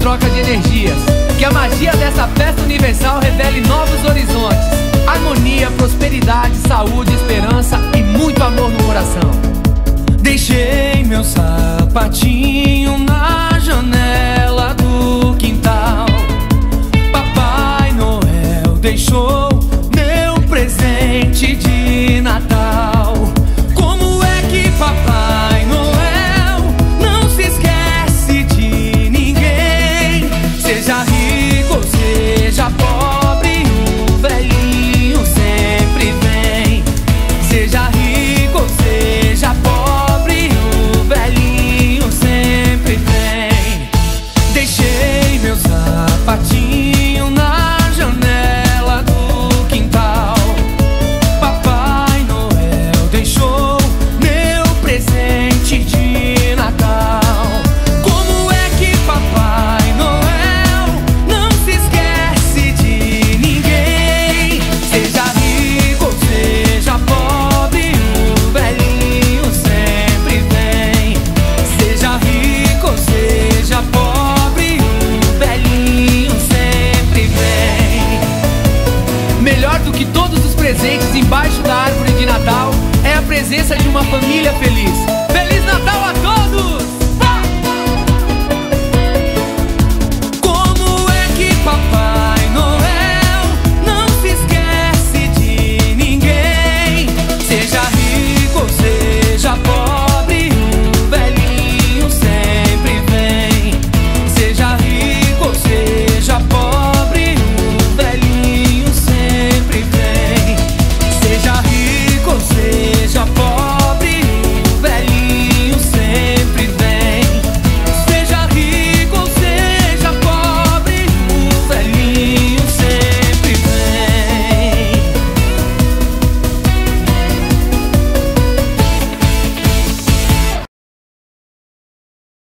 troca de energias. Que a magia dessa festa universal revele novos horizontes, harmonia, prosperidade, saúde, esperança e muito amor no coração. Deixei meu sal bati embaixo da árvore de Natal é a presença de uma família feliz.